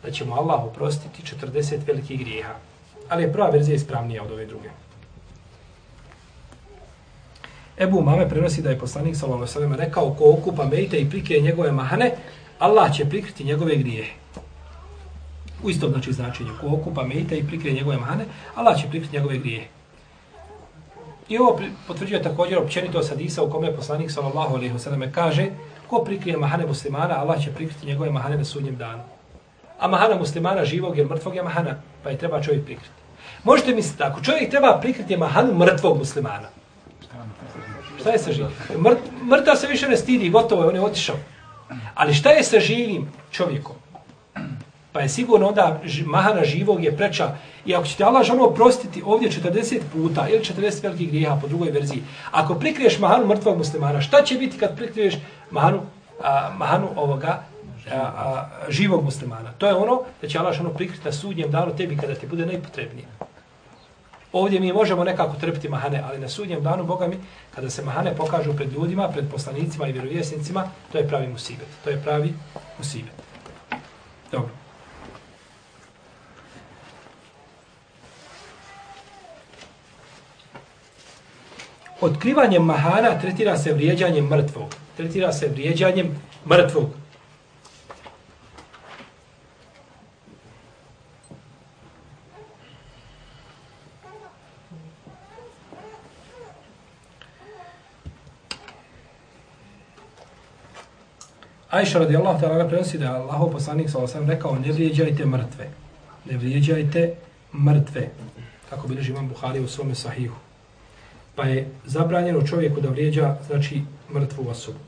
da ćemo Allah oprostiti 40 velikih grijeha. Ali je prva verzija ispravnija od ove druge. Ebu Mame prenosi da je poslanik sallallahu alejhi ve sellem rekao ko okupa mejta i prikrije njegove mahane, Allah će prikriti njegove grijehe. U istom znači značenju. Ko okupa mejta i prikrije njegove mahane, Allah će prikriti njegove grijehe. I ovo potvrđuje također općenito sadisa u kome poslanik sallallahu alejhi ve selleme kaže ko prikrije mahane muslimana, Allah će prikriti njegove mahane na sudnjem danu. A mahana muslimana živog ili mrtvog je mahana, pa je treba čovjek prikriti. Možete misliti, ako čovjek treba prikriti mahanu mrtvog muslimana, šta je sa živim? Mrt, mrtav se više ne stidi, gotovo je, on je otišao. Ali šta je sa živim čovjekom? Pa je sigurno onda mahana živog je preča. I ako ćete Allah žalno oprostiti ovdje 40 puta ili 40 velikih grijeha po drugoj verziji, ako prikriješ mahanu mrtvog muslimana, šta će biti kad prikriješ mahanu, a, mahanu ovoga a, a, živog muslimana? To je ono da će Allah žalno prikriti na sudnjem danu tebi kada ti bude najpotrebnije. Ovdje mi možemo nekako trpiti mahane, ali na sudnjem danu, Boga mi, kada se mahane pokažu pred ljudima, pred poslanicima i vjerovjesnicima, to je pravi musibet. To je pravi musibet. Dobro. Otkrivanjem mahana tretira se vrijeđanjem mrtvog. Tretira se vrijeđanjem mrtvog. Ajša radijallahu ta'ala prenosi da je Allahov poslanik sallallahu alejhi ve sellem rekao ne vrijeđajte mrtve. Ne vrijeđajte mrtve. Kako bilježi imam Buhari u svome sahihu. Pa je zabranjeno čovjeku da vrijeđa, znači, mrtvu osobu.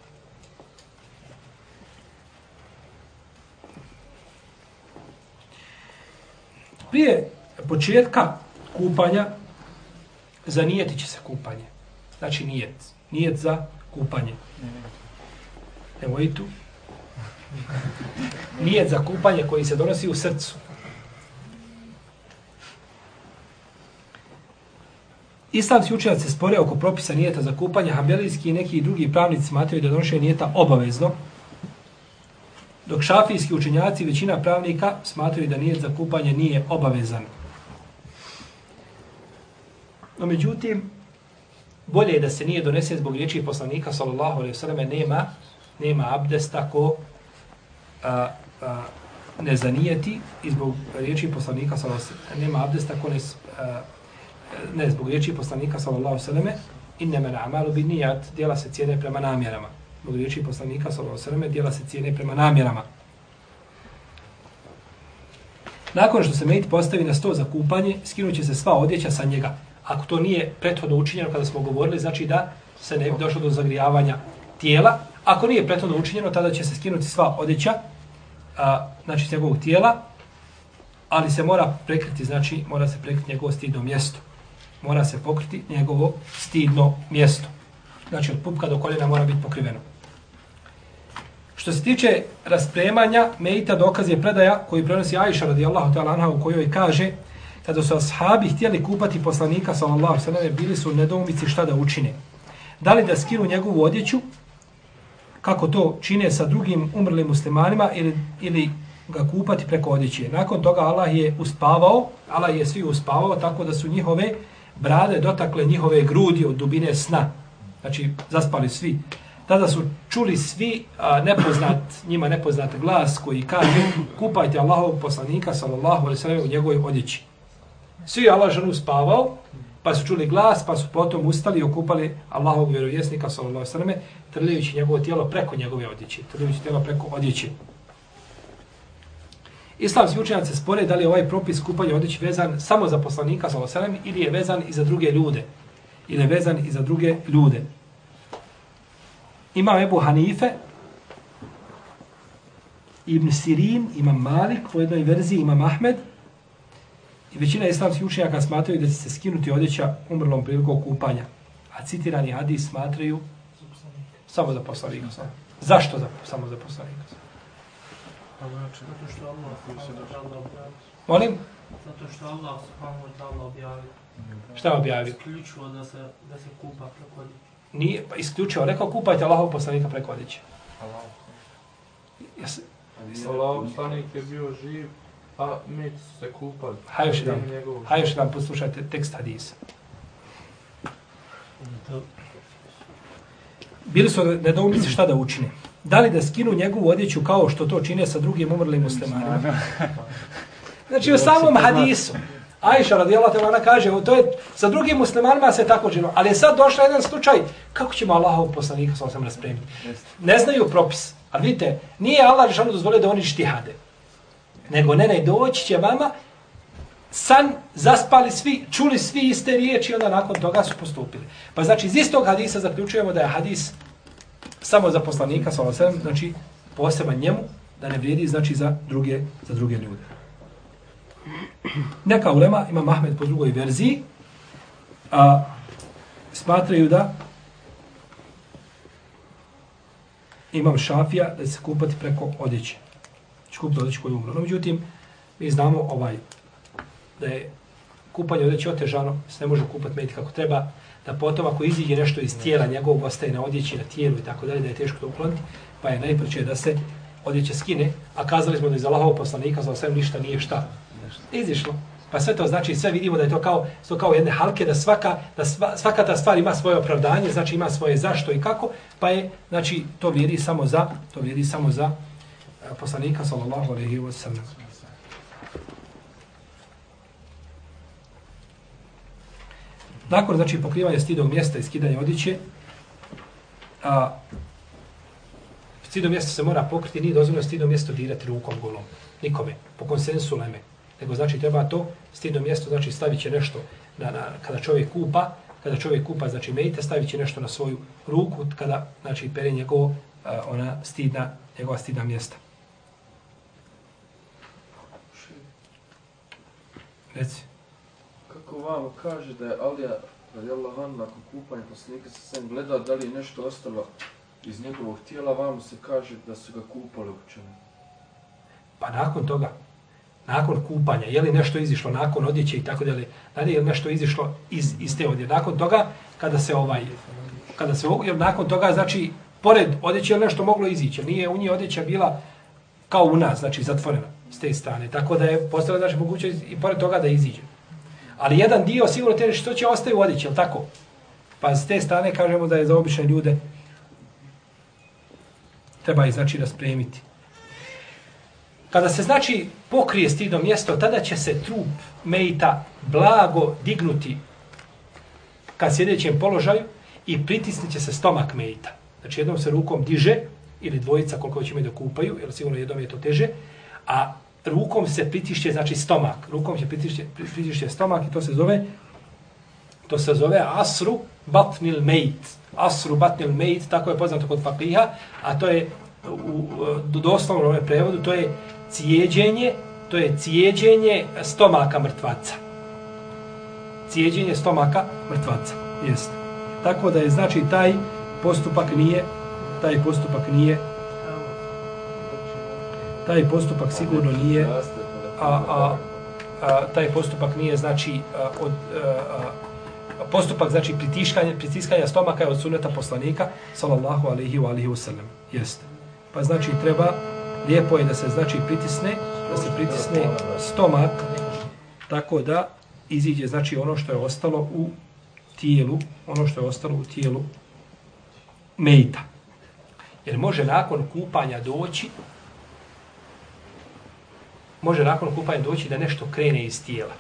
Prije početka kupanja, zanijeti će se kupanje. Znači nijet. Nijet za kupanje. Evo i tu. Nijet za kupanje koji se donosi u srcu. Islamski učenjaci se spore oko propisa nijeta za kupanje, hambelijski i neki drugi pravnici smatraju da donošenje nijeta obavezno, dok šafijski učenjaci i većina pravnika smatraju da nijet za kupanje nije obavezan. No međutim, bolje je da se nije donese zbog riječi poslanika, sallallahu alaihi selleme nema, nema abdesta ko a, a, ne zanijeti i zbog riječi poslanika, sallallahu alaihi selleme nema abdesta ko ne, a, ne zbog riječi poslanika sallallahu alejhi ve innama al-a'malu binniyat djela se cijene prema namjerama zbog riječi poslanika sallallahu alejhi ve djela se cijene prema namjerama Nakon što se mejit postavi na sto za kupanje, skinut će se sva odjeća sa njega. Ako to nije prethodno učinjeno kada smo govorili, znači da se ne bi došlo do zagrijavanja tijela. Ako nije prethodno učinjeno, tada će se skinuti sva odjeća, a, znači s njegovog tijela, ali se mora prekriti, znači mora se prekriti njegovo stidno mjesto. Mora se pokriti njegovo stidno mjesto. Znači od pupka do koljena mora biti pokriveno. Što se tiče raspremanja, Mejita dokaz je predaja koju prenosi Aisha radijallahu ta'ala anha u kojoj kaže kada su ashabi htjeli kupati poslanika sallallahu sallam bili su u nedoumici šta da učine. Da li da skinu njegovu odjeću kako to čine sa drugim umrlim muslimanima ili, ili ga kupati preko odjeće. Nakon toga Allah je uspavao, Allah je svi uspavao tako da su njihove brade dotakle njihove grudi od dubine sna. Znači, zaspali svi. Tada su čuli svi a, nepoznat, njima nepoznat glas koji kaže kupajte Allahovog poslanika sallallahu alaihi sallam u njegovoj odjeći. Svi je Allah ženu spavao, pa su čuli glas, pa su potom ustali i okupali Allahovog vjerovjesnika sallallahu alaihi sallam, trljajući njegovo tijelo preko njegove odjeće. Trljajući tijelo preko odjeće. Islamski učenjaci spore da li je ovaj propis kupanja odjeći vezan samo za poslanika sallallahu ve sellem ili je vezan i za druge ljude. Ili je vezan i za druge ljude. Imam Ebu Hanife, Ibn Sirin, Imam Malik, po jednoj verziji Imam Ahmed, i većina islamskih učenjaka smatraju da će se skinuti odjeća umrlom prilikom kupanja. A citirani hadis smatraju samo za poslanika. Zašto za, samo za poslanika? Pa znači, zato što Allah koji se došao. Molim? Zato što Allah subhanahu wa ta'ala objavio. Šta je objavio? Isključivo da se, da se kupa preko odjeće. Nije pa isključio, rekao kupajte Allahov poslanika preko odjeće. Jes, Allah poslanik je bio živ, a mi se kupali. hajde još jedan, hajde još jedan poslušajte tekst hadisa. Bili su nedoumici šta da učine. Da li da skinu njegovu odjeću kao što to čine sa drugim umrlim muslimanima? Znači u samom hadisu. Ajša radijallahu ta'ala ona kaže, to je sa drugim muslimanima se tako činilo, ali je sad došao jedan slučaj, kako ćemo Allahov poslanika sa osam raspremiti? Ne znaju propis. A vidite, nije Allah rešano dozvolio da oni štihade. Nego ne, ne, doći će vama san, zaspali svi, čuli svi iste riječi i onda nakon toga su postupili. Pa znači iz istog hadisa zaključujemo da je hadis samo za poslanika, sallallahu znači poseban njemu, da ne vrijedi znači za druge, za druge ljude. Neka ulema, ima Mahmed po drugoj verziji, a, smatraju da imam šafija da se kupati preko odjeće. Će kupiti odjeće koju umro. No, međutim, mi znamo ovaj, da je kupanje odjeće otežano, se ne može kupati mediti kako treba, da potom ako iziđe nešto iz tijela njegovog ostaje na odjeći, na tijelu i tako dalje, da je teško to ukloniti, pa je najpreće da se odjeće skine, a kazali smo da iz Allahov poslanika za sve ništa nije šta izišlo. Pa sve to znači, sve vidimo da je to kao, to kao jedne halke, da svaka, da sva, svaka ta stvar ima svoje opravdanje, znači ima svoje zašto i kako, pa je, znači, to vjeri samo za, to vjeri samo za uh, poslanika, sallallahu alaihi wa sallam. Nakon, znači, pokrivanja stidnog mjesta i skidanja odjeće, a, stidno mjesto se mora pokriti, nije dozvoljeno stidno mjesto dirati rukom golom. Nikome, po konsensu leme nego znači treba to stidno mjesto, znači stavit će nešto na, na, kada čovjek kupa, kada čovjek kupa, znači mejte, stavit će nešto na svoju ruku, kada, znači, pere njegovo, a, ona stidna, njegova stidna mjesta. Reci. Kako vam kaže da je Alija radijallahu anhu nakon kupanja poslanika sa sam gledao da li je nešto ostalo iz njegovog tijela, vam se kaže da su ga kupali učeni. Pa nakon toga, nakon kupanja, je li nešto izišlo nakon odjeće i tako dalje, da li je nešto izišlo iz, iz te odje. Nakon toga, kada se ovaj, kada se, jer nakon toga, znači, pored odjeće je nešto moglo izići, nije u nje odjeća bila kao u nas, znači, zatvorena s te strane, tako da je postala, znači, moguće i pored toga da iziđe. Ali jedan dio sigurno te što će ostaje u odjeći, jel tako? Pa s te strane kažemo da je za obične ljude treba ih, znači, raspremiti. Kada se znači pokrije stidno mjesto, tada će se trup mejta blago dignuti ka sjedećem položaju i pritisnit će se stomak mejta. Znači jednom se rukom diže, ili dvojica koliko će me da kupaju, jer sigurno jednom je to teže, a rukom se pritišće, znači stomak. Rukom se pritišće, pritišće stomak i to se zove to se zove asru batnil mejt. Asru batnil mejt, tako je poznato kod fakiha, a to je u, u doslovnom prevodu, to je cijeđenje, to je cijeđenje stomaka mrtvaca. Cijeđenje stomaka mrtvaca. Jeste. Tako da je, znači, taj postupak nije, taj postupak nije, taj postupak sigurno nije, a, a, a taj postupak nije, znači, a, od, a, a, postupak, znači, pritiskanja, pritiskanja stomaka je od suneta poslanika, sallallahu alaihi wa alihi wasallam. Jeste. Pa znači, treba, lijepo je da se znači pritisne, da se pritisne stomak, tako da iziđe znači ono što je ostalo u tijelu, ono što je ostalo u tijelu mejta. Jer može nakon kupanja doći, može nakon kupanja doći da nešto krene iz tijela.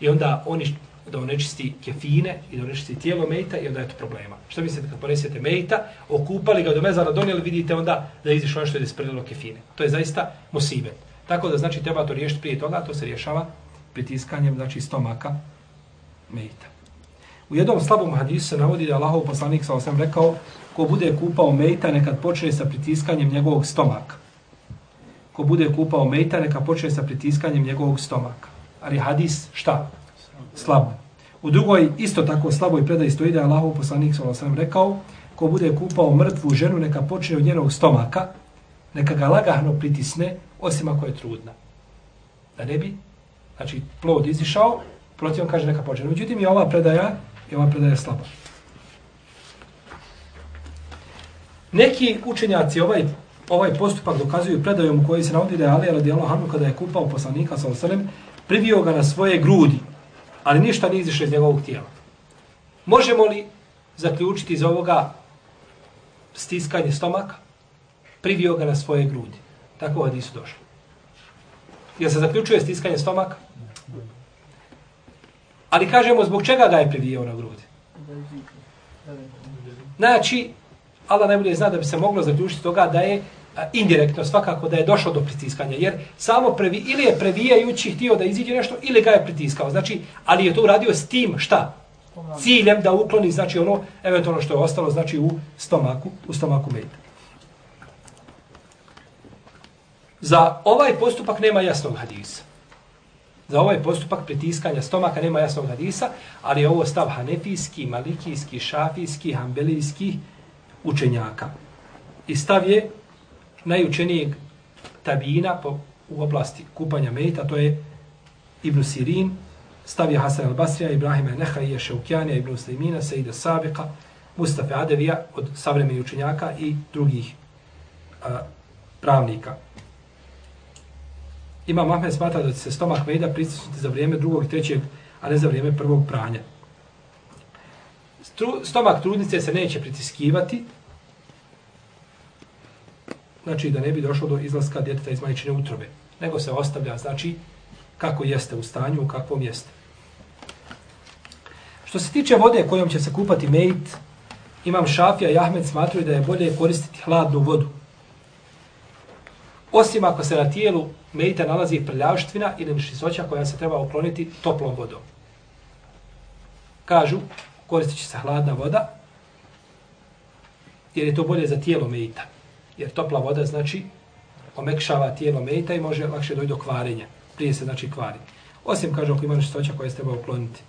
I onda oni da onečisti kefine i da onečisti tijelo mejta i onda je to problema. Što mislite kad ponesete mejta, okupali ga do mezara, donijeli, vidite onda da je izišlo nešto je spredilo kefine. To je zaista musibet. Tako da znači treba to riješiti prije toga, to se rješava pritiskanjem znači stomaka mejta. U jednom slabom hadisu se navodi da Allahov poslanik sa osam rekao ko bude kupao mejta nekad počne sa pritiskanjem njegovog stomaka. Ko bude kupao mejta neka počne sa pritiskanjem njegovog stomaka. Ali hadis šta? slabo. U drugoj, isto tako slaboj predaji stoji da je Allahov poslanik s.a.v. rekao ko bude kupao mrtvu ženu, neka počne od njenog stomaka, neka ga lagahno pritisne, osim ako je trudna. Da ne bi, znači, plod izišao, protiv on kaže neka počne. Međutim, je ova predaja, je ova predaja slaba. Neki učenjaci ovaj ovaj postupak dokazuju predajom u kojoj se navodi da je Ali radijallahu anhu kada je kupao poslanika sa osrem, privio ga na svoje grudi ali ništa nije izišlo iz njegovog tijela. Možemo li zaključiti iz ovoga stiskanje stomaka? Privio ga na svoje grudi. Tako hadi su došli. Jel se zaključuje stiskanje stomaka? Ali kažemo zbog čega ga je privijao na grudi. Znači, Allah najbolje zna da bi se moglo zaključiti toga da je indirektno svakako da je došlo do pritiskanja. Jer samo previ, ili je previjajući htio da iziđe nešto ili ga je pritiskao. Znači, ali je to uradio s tim šta? Ciljem da ukloni znači ono eventualno što je ostalo znači u stomaku, u stomaku mejta. Za ovaj postupak nema jasnog hadisa. Za ovaj postupak pritiskanja stomaka nema jasnog hadisa, ali je ovo stav hanefijski, malikijski, šafijski, hambelijski učenjaka. I stav je najučenijeg tabina po, u oblasti kupanja mejta, to je Ibn Sirin, stavio Hasan al-Basrija, Ibrahima Nehaija, Šeukjanija, Ibn Slimina, Sejda Sabika, Mustafa Adevija od savremenih učenjaka i drugih a, pravnika. Imam Ahmed smatra da će se stomak mejda pristisnuti za vrijeme drugog i trećeg, a ne za vrijeme prvog pranja. Stru, stomak trudnice se neće pritiskivati, znači da ne bi došlo do izlaska djeteta iz majčine utrobe, nego se ostavlja, znači, kako jeste u stanju, u kakvom jeste. Što se tiče vode kojom će se kupati mejt, imam Šafija i Ahmed smatruju da je bolje koristiti hladnu vodu. Osim ako se na tijelu mejta nalazi prljavštvina ili nečistoća koja se treba ukloniti toplom vodom. Kažu, koristit će se hladna voda, jer je to bolje za tijelo mejta. Jer topla voda znači omekšava tijelo mejta i može lakše doći do kvarenja. Prije se znači kvari. Osim, kažu, ako ima nečistoća koja se treba ukloniti.